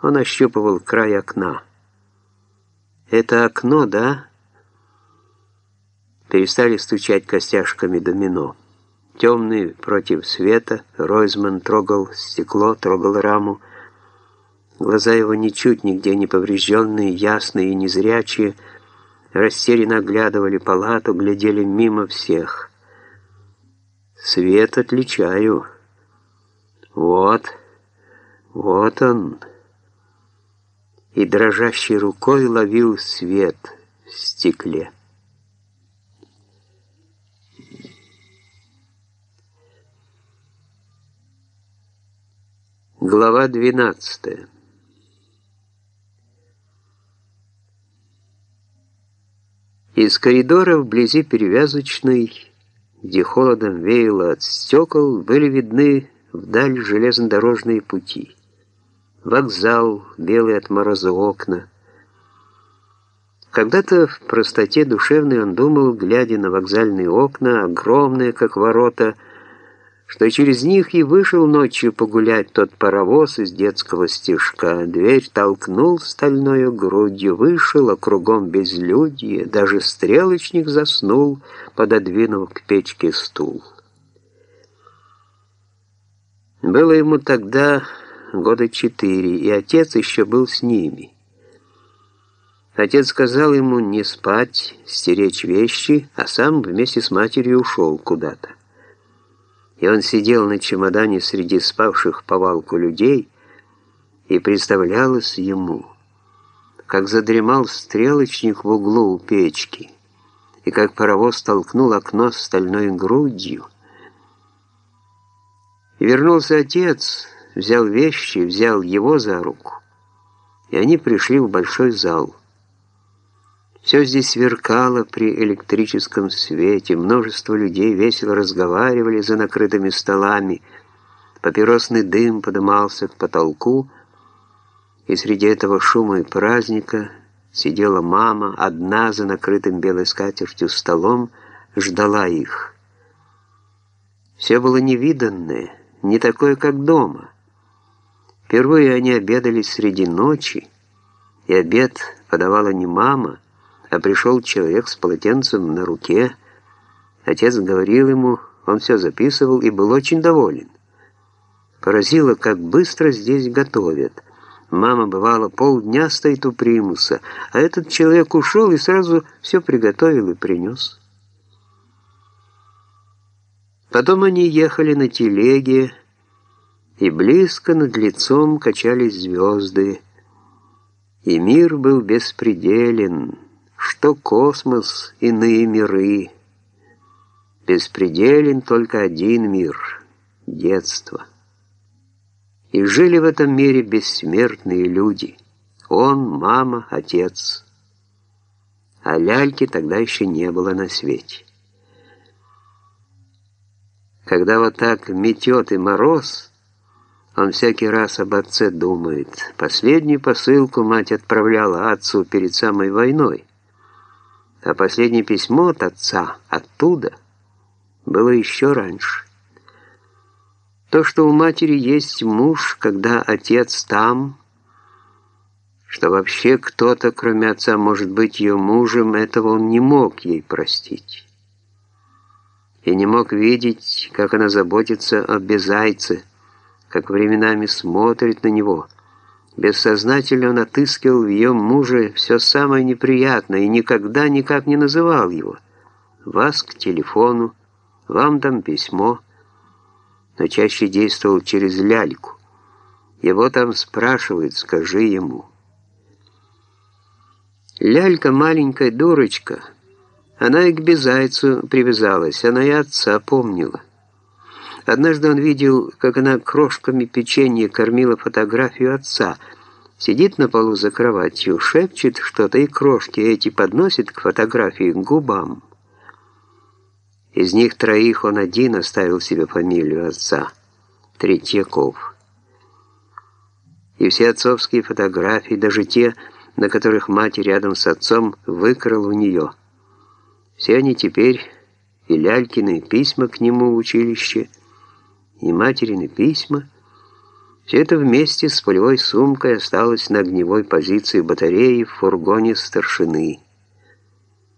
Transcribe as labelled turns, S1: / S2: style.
S1: Он ощупывал край окна. «Это окно, да?» Перестали стучать костяшками домино. Темный против света, Ройзман трогал стекло, трогал раму. Глаза его ничуть нигде не поврежденные, ясные и незрячие, растерянно оглядывали палату, глядели мимо всех. «Свет отличаю. Вот, вот он» и дрожащей рукой ловил свет в стекле. Глава 12 Из коридора вблизи перевязочной, где холодом веяло от стекол, были видны вдаль железнодорожные пути вокзал, белые от мороза окна. Когда-то в простоте душевной он думал, глядя на вокзальные окна, огромные, как ворота, что через них и вышел ночью погулять тот паровоз из детского стишка. Дверь толкнул стальной грудью, вышел, а кругом безлюдье, даже стрелочник заснул, пододвинув к печке стул. Было ему тогда года четыре, и отец еще был с ними. Отец сказал ему не спать, стеречь вещи, а сам вместе с матерью ушел куда-то. И он сидел на чемодане среди спавших по валку людей, и представлялось ему, как задремал стрелочник в углу у печки, и как паровоз толкнул окно стальной грудью. И вернулся отец, взял вещи, взял его за руку, и они пришли в большой зал. Все здесь сверкало при электрическом свете, множество людей весело разговаривали за накрытыми столами, папиросный дым подымался к потолку, и среди этого шума и праздника сидела мама, одна за накрытым белой скатертью столом, ждала их. Все было невиданное, не такое, как дома. Впервые они обедали среди ночи, и обед подавала не мама, а пришел человек с полотенцем на руке. Отец говорил ему, он все записывал и был очень доволен. Поразило, как быстро здесь готовят. Мама, бывало, полдня стоит у примуса, а этот человек ушел и сразу все приготовил и принес. Потом они ехали на телеге, и близко над лицом качались звезды, и мир был беспределен, что космос, иные миры. Беспределен только один мир — детство. И жили в этом мире бессмертные люди. Он, мама, отец. А ляльки тогда еще не было на свете. Когда вот так метет и мороз — он всякий раз об отце думает. Последнюю посылку мать отправляла отцу перед самой войной. А последнее письмо от отца оттуда было еще раньше. То, что у матери есть муж, когда отец там, что вообще кто-то, кроме отца, может быть ее мужем, этого он не мог ей простить. И не мог видеть, как она заботится о безайце, как временами смотрит на него. Бессознательно он отыскивал в ее муже все самое неприятное и никогда никак не называл его. Вас к телефону, вам там письмо, но чаще действовал через ляльку. Его там спрашивают, скажи ему. Лялька маленькая дурочка, она и к безайцу привязалась, она и отца помнила. Однажды он видел, как она крошками печенья кормила фотографию отца. Сидит на полу за кроватью, шепчет что-то, и крошки эти подносит к фотографии к губам. Из них троих он один оставил себе фамилию отца – Третьяков. И все отцовские фотографии, даже те, на которых мать рядом с отцом выкрал у нее. Все они теперь, и Лялькины письма к нему в училище – и материны письма, Все это вместе с полевой сумкой осталось на огневой позиции батареи в фургоне старшины.